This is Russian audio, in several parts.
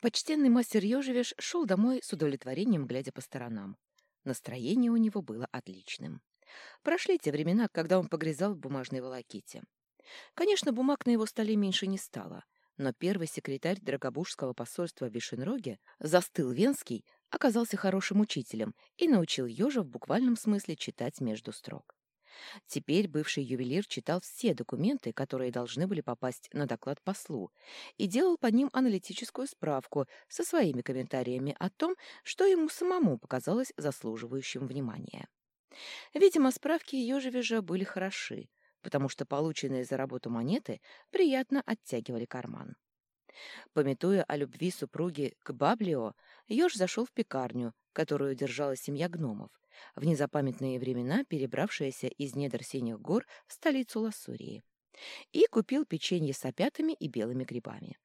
Почтенный мастер Ёжевиш шел домой с удовлетворением, глядя по сторонам. Настроение у него было отличным. Прошли те времена, когда он погрязал в бумажной волоките. Конечно, бумаг на его столе меньше не стало, но первый секретарь Драгобужского посольства в Вишенроге, застыл Венский, оказался хорошим учителем и научил Ёжа в буквальном смысле читать между строк. Теперь бывший ювелир читал все документы, которые должны были попасть на доклад послу, и делал по ним аналитическую справку со своими комментариями о том, что ему самому показалось заслуживающим внимания. Видимо, справки Ежевежа были хороши, потому что полученные за работу монеты приятно оттягивали карман. Пометуя о любви супруги к Баблио, Ёж зашел в пекарню, которую держала семья гномов, в незапамятные времена перебравшаяся из недр синих гор в столицу Лассурии, и купил печенье с опятами и белыми грибами.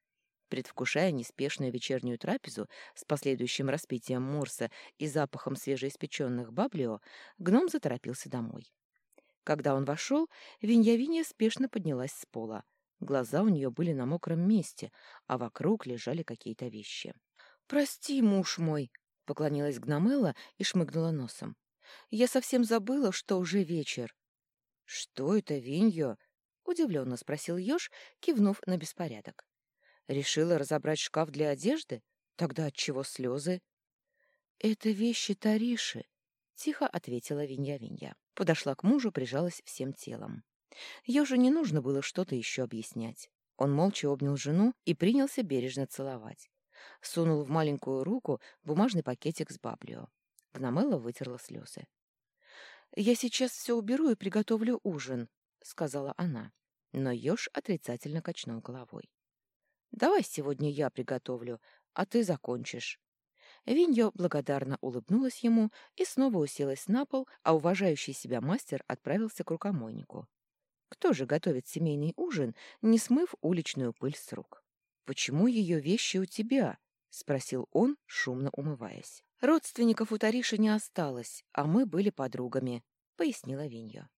Предвкушая неспешную вечернюю трапезу с последующим распитием морса и запахом свежеиспеченных баблио, гном заторопился домой. Когда он вошел, Виньявинья спешно поднялась с пола. Глаза у нее были на мокром месте, а вокруг лежали какие-то вещи. «Прости, муж мой!» — поклонилась Гномела и шмыгнула носом. Я совсем забыла, что уже вечер. — Что это, Виньо? — удивленно спросил еж, кивнув на беспорядок. — Решила разобрать шкаф для одежды? Тогда отчего слезы? — Это вещи Тариши, — тихо ответила Винья-Винья. Подошла к мужу, прижалась всем телом. Ежу не нужно было что-то еще объяснять. Он молча обнял жену и принялся бережно целовать. Сунул в маленькую руку бумажный пакетик с баблио. Гномелла вытерла слезы. «Я сейчас все уберу и приготовлю ужин», — сказала она. Но еж отрицательно качнул головой. «Давай сегодня я приготовлю, а ты закончишь». Виньо благодарно улыбнулась ему и снова уселась на пол, а уважающий себя мастер отправился к рукомойнику. Кто же готовит семейный ужин, не смыв уличную пыль с рук? «Почему ее вещи у тебя?» — спросил он, шумно умываясь. Родственников у Тариши не осталось, а мы были подругами, — пояснила Винья.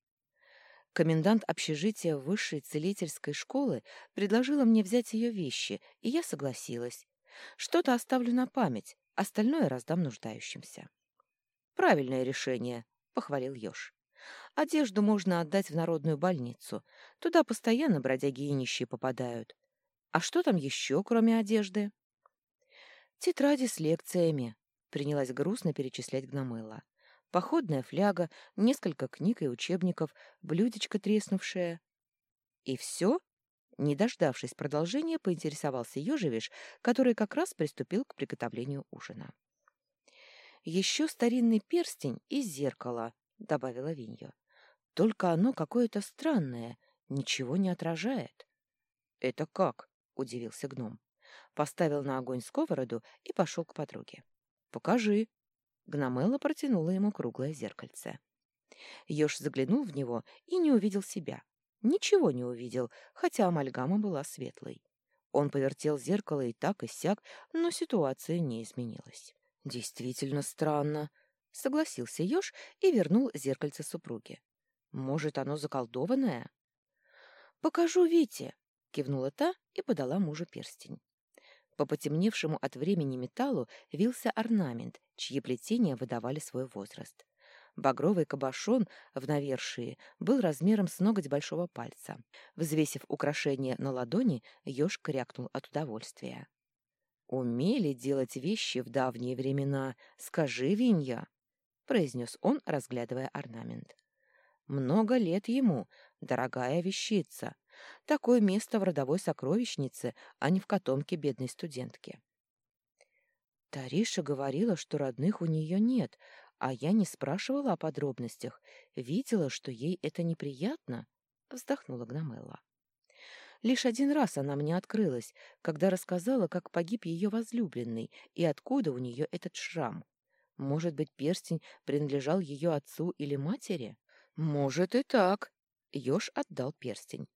Комендант общежития высшей целительской школы предложила мне взять ее вещи, и я согласилась. Что-то оставлю на память, остальное раздам нуждающимся. «Правильное решение», — похвалил Ёж. «Одежду можно отдать в народную больницу. Туда постоянно бродяги и нищие попадают. А что там еще, кроме одежды?» «Тетради с лекциями», принялась грустно перечислять Гномыла. Походная фляга, несколько книг и учебников, блюдечко треснувшее. И все? Не дождавшись продолжения, поинтересовался Ёжевиш, который как раз приступил к приготовлению ужина. «Еще старинный перстень и зеркало», — добавила Винья. «Только оно какое-то странное, ничего не отражает». «Это как?» — удивился гном. Поставил на огонь сковороду и пошел к подруге. «Покажи». Гномела протянула ему круглое зеркальце. Ёж заглянул в него и не увидел себя. Ничего не увидел, хотя амальгама была светлой. Он повертел зеркало и так, и сяк, но ситуация не изменилась. «Действительно странно», — согласился Ёж и вернул зеркальце супруге. «Может, оно заколдованное?» «Покажу Вите», — кивнула та и подала мужу перстень. По потемневшему от времени металлу вился орнамент, чьи плетения выдавали свой возраст. Багровый кабошон в навершии был размером с ноготь большого пальца. Взвесив украшение на ладони, еж крякнул от удовольствия. «Умели делать вещи в давние времена, скажи, Винья!» — произнес он, разглядывая орнамент. «Много лет ему, дорогая вещица. Такое место в родовой сокровищнице, а не в котомке бедной студентки. Тариша говорила, что родных у нее нет, а я не спрашивала о подробностях, видела, что ей это неприятно, — вздохнула Гномелла. Лишь один раз она мне открылась, когда рассказала, как погиб ее возлюбленный и откуда у нее этот шрам. Может быть, перстень принадлежал ее отцу или матери? Может и так. Ёж отдал перстень.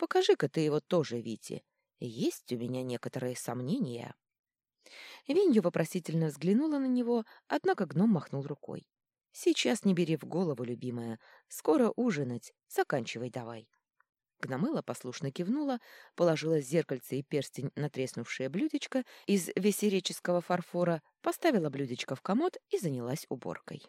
Покажи-ка ты его тоже, Вите. Есть у меня некоторые сомнения. Винью вопросительно взглянула на него, однако гном махнул рукой. «Сейчас не бери в голову, любимая. Скоро ужинать. Заканчивай давай». Гномыла послушно кивнула, положила зеркальце и перстень на треснувшее блюдечко из весереческого фарфора, поставила блюдечко в комод и занялась уборкой.